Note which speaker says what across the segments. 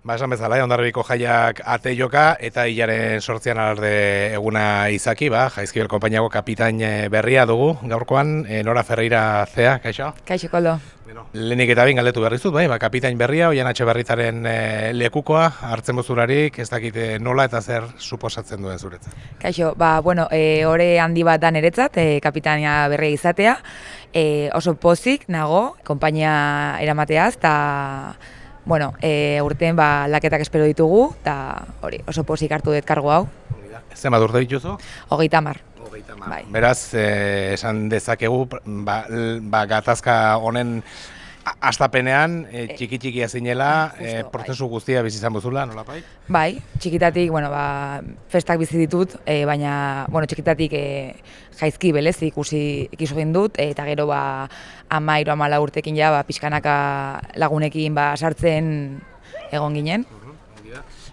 Speaker 1: Ba, esan bezala, eh, ondarribiko jaiak ate joka eta hilaren sortzian alarde eguna izaki, ba, jaizkibel konpainiago kapitain eh, berria dugu, gaurkoan, e, Nora Ferreira zea, kaixo?
Speaker 2: Kaixo, koldo.
Speaker 1: Bueno, lehenik eta bin galdetu berrizut, bai, ba, kapitain berria, oian atxe berritaren lekukoa, hartzen bozurarik, ez dakite nola eta zer suposatzen duen zuretzat.
Speaker 2: Kaixo, ba, bueno, e, ore handi bat da niretzat, e, kapitaina berria izatea, e, oso pozik nago, konpainia eramateaz, eta bueno, e, urtean ba, laketak espero ditugu, eta hori oso pozik hartu dut kargo hau.
Speaker 1: Zer bat urte dituzu?
Speaker 2: Hogeita mar.
Speaker 1: Bai. Beraz, eh, esan dezakegu, ba, ba, gatazka honen astapenean e, txiki txikia zinela, e, prozesu bai. guztia bizi izan bozula, nola bai?
Speaker 2: Bai, txikitatik, bueno, ba, festak bizi ditut, e, baina, bueno, txikitatik e, jaizki belez ikusi ikizu dut, eta gero ba, ama iru amala urtekin ja, ba, pixkanaka lagunekin ba, sartzen egon ginen.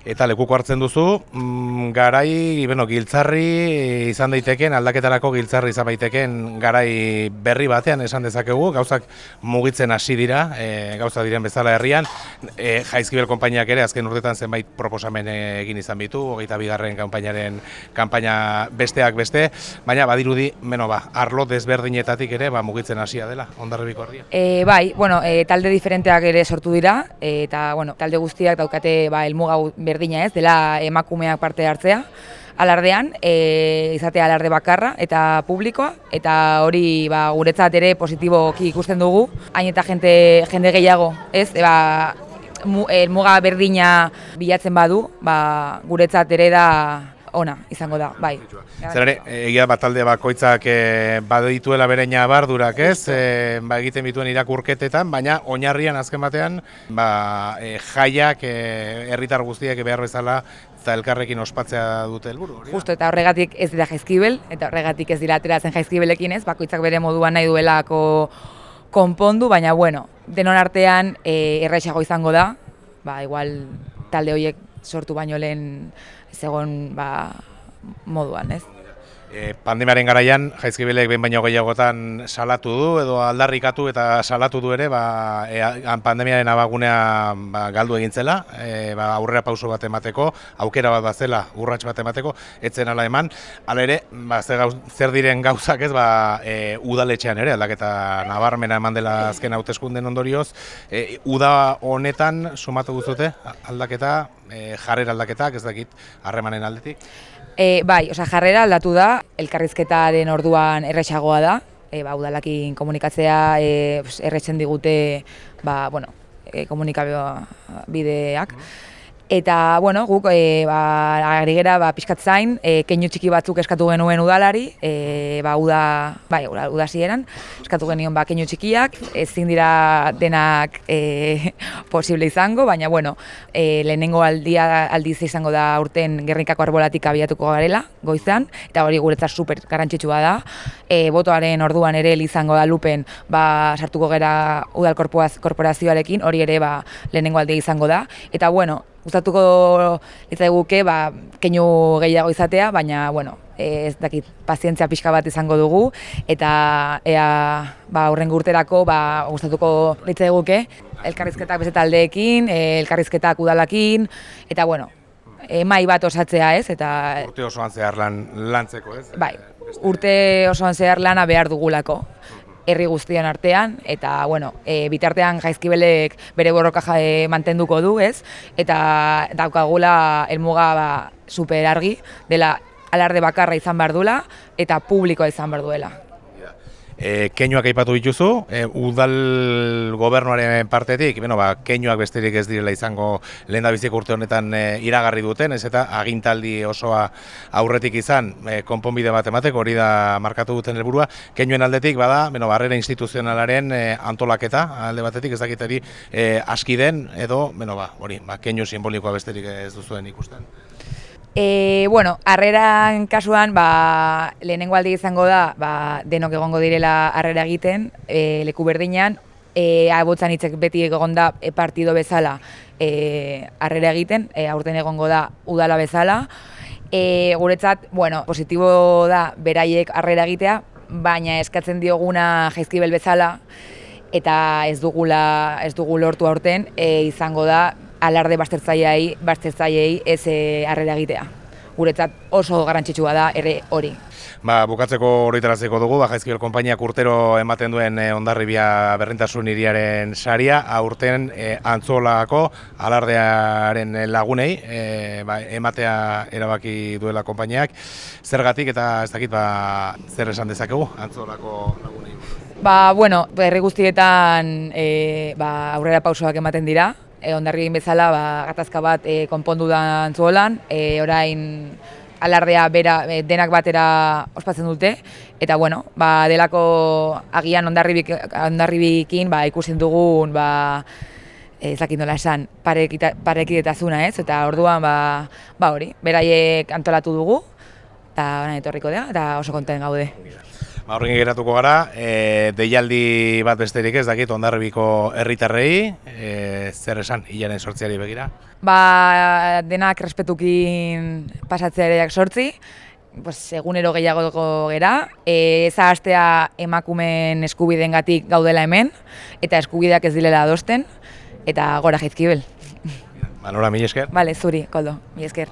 Speaker 1: Eta lekuko hartzen duzu, mm, garai, bueno, giltzarri izan daiteken, aldaketarako giltzarri izan daiteken garai berri batean esan dezakegu, gauzak mugitzen hasi dira, e, gauza diren bezala herrian, e, jaizkibel konpainiak ere, azken urtetan zenbait proposamen egin izan bitu, hogeita bigarren kanpainaren kanpaina besteak beste, baina badirudi, beno ba, arlo desberdinetatik ere, ba, mugitzen hasia dela, ondarribiko herria.
Speaker 2: E, bai, bueno, e, talde diferenteak ere sortu dira, eta, bueno, talde guztiak daukate, ba, elmuga berdina ez, dela emakumeak parte hartzea, alardean, e, izatea alarde bakarra eta publikoa, eta hori ba, guretzat ere positiboki ikusten dugu, hain eta jende, jende gehiago, ez, eba, muga berdina bilatzen badu, ba, guretzat ere da ona izango da, bai.
Speaker 1: Zer ere, egia bat talde bakoitzak e, badituela bereina bardurak, ez? E, ba, egiten bituen irakurketetan, baina oinarrian azken batean, ba, e, jaiak, herritar guztiak behar bezala eta elkarrekin ospatzea dute helburu.
Speaker 2: Justo, eta horregatik ez dira jaizkibel, eta horregatik ez dira ateratzen jaizkibelekin ez, bakoitzak bere moduan nahi duelako konpondu, baina bueno, denon artean e, erraisago izango da, ba, igual talde horiek sortu baino lehen zegoen ba, moduan, ez?
Speaker 1: E, pandemiaren garaian, jaizkibelek behin baino gehiagotan salatu du edo aldarrikatu eta salatu du ere ba, e, pandemiaren abagunea ba, galdu egintzela, e, ba, aurrera pauso bat emateko, aukera bat bazela urrats bat emateko, etzen ala eman, ala ere, ba, zer, zer diren gauzak ez, ba, e, udaletxean ere, aldaketa nabarmena eman dela azken hauteskunden ondorioz, e, uda honetan sumatu guztute aldaketa, e, jarrera aldaketak, ez dakit, harremanen aldetik?
Speaker 2: E, bai, oza, jarrera aldatu da, elkarrizketaren orduan erresagoa da, e, ba, udalakin komunikatzea e, erretzen digute ba, bueno, e, komunikabioa bideak. Eta, bueno, guk, e, ba, agrigera, ba, pixkat zain, e, keinu txiki batzuk eskatu genuen udalari, e, ba, uda, bai, uda zieran, eskatu genion, ba, keinu txikiak, ezin dira denak e, posible izango, baina, bueno, e, lehenengo aldia aldiz izango da urten gerrikako arbolatik abiatuko garela, goizan, eta hori guretzat super garrantzitsua da, e, botoaren orduan ere izango da lupen, ba, sartuko gera udal korporazioarekin, hori ere, ba, lehenengo aldia izango da, eta, bueno, gustatuko litzaiguke ba keinu gehiago izatea, baina bueno, ez dakit pazientzia pixka bat izango dugu eta ea ba urrengo urterako ba gustatuko litzaiguke elkarrizketak beste taldeekin, elkarrizketak udalakin eta bueno, e, mai bat osatzea, ez? Eta
Speaker 1: urte osoan zehar lan lantzeko, ez?
Speaker 2: Bai. Urte osoan zehar lana behar dugulako herri guztien artean eta bueno, e, bitartean jaizkibelek bere borroka ja, mantenduko du, ez? Eta daukagula helmuga ba, super argi dela alarde bakarra izan behar duela eta publikoa izan behar duela.
Speaker 1: E, keinuak aipatu dituzu, e, udal gobernuaren partetik, bueno, ba, keinuak besterik ez direla izango lehen urte honetan e, iragarri duten, ez eta agintaldi osoa aurretik izan e, konponbide bat emateko hori da markatu duten helburua. Keinuen aldetik, bada, bueno, barrera instituzionalaren e, antolaketa, alde batetik ez dakitari e, aski den, edo, bueno, ba, hori, ba, keinu simbolikoa besterik ez duzuen ikusten.
Speaker 2: E, bueno, harreran kasuan, ba, lehenengo aldi izango da, ba, denok egongo direla harrera egiten, e, leku berdinean, e, abotzan hitzek beti egon da e, partido bezala e, harrera egiten, e, aurten egongo da udala bezala. E, guretzat, bueno, positibo da beraiek harrera egitea, baina eskatzen dioguna jaizkibel bezala, eta ez dugula ez dugu lortu aurten e, izango da alarde baztertzaileei, baztertzaileei ez eh, harrera egitea. Guretzat oso garrantzitsua da ere hori.
Speaker 1: Ba, bukatzeko horretaraziko dugu, ba, Jaizkibel konpainiak urtero ematen duen e, ondarribia berrintasun hiriaren saria, aurten e, antzolako alardearen lagunei e, ba, ematea erabaki duela konpainiak. Zergatik eta ez dakit ba, zer esan dezakegu antzolako lagunei.
Speaker 2: Ba, bueno, herri guztietan e, ba, aurrera pausoak ematen dira. E, ondarri bezala, ba, gatazka bat e, konpondu da antzuolan, e, orain alardea bera, e, denak batera ospatzen dute, eta bueno, ba, delako agian ondarribik, ondarribikin ba, ikusten dugun, ba, ez dakit nola esan, parekita, parekidetazuna ez, eta orduan ba, ba hori, beraiek antolatu dugu, eta etorriko da, eta oso konten gaude.
Speaker 1: Ba, horrekin geratuko gara, e, deialdi bat besterik ez dakit ondarribiko herritarrei, e, zer esan, hilaren sortziari begira.
Speaker 2: Ba, denak respetukin pasatzea ere sortzi, pues, egunero gehiago gera, e, ez hastea emakumen eskubideengatik gaudela hemen, eta eskubideak ez dilela adosten, eta gora jaizkibel.
Speaker 1: Ba, nora, mila esker?
Speaker 2: Bale, zuri, koldo, mi esker.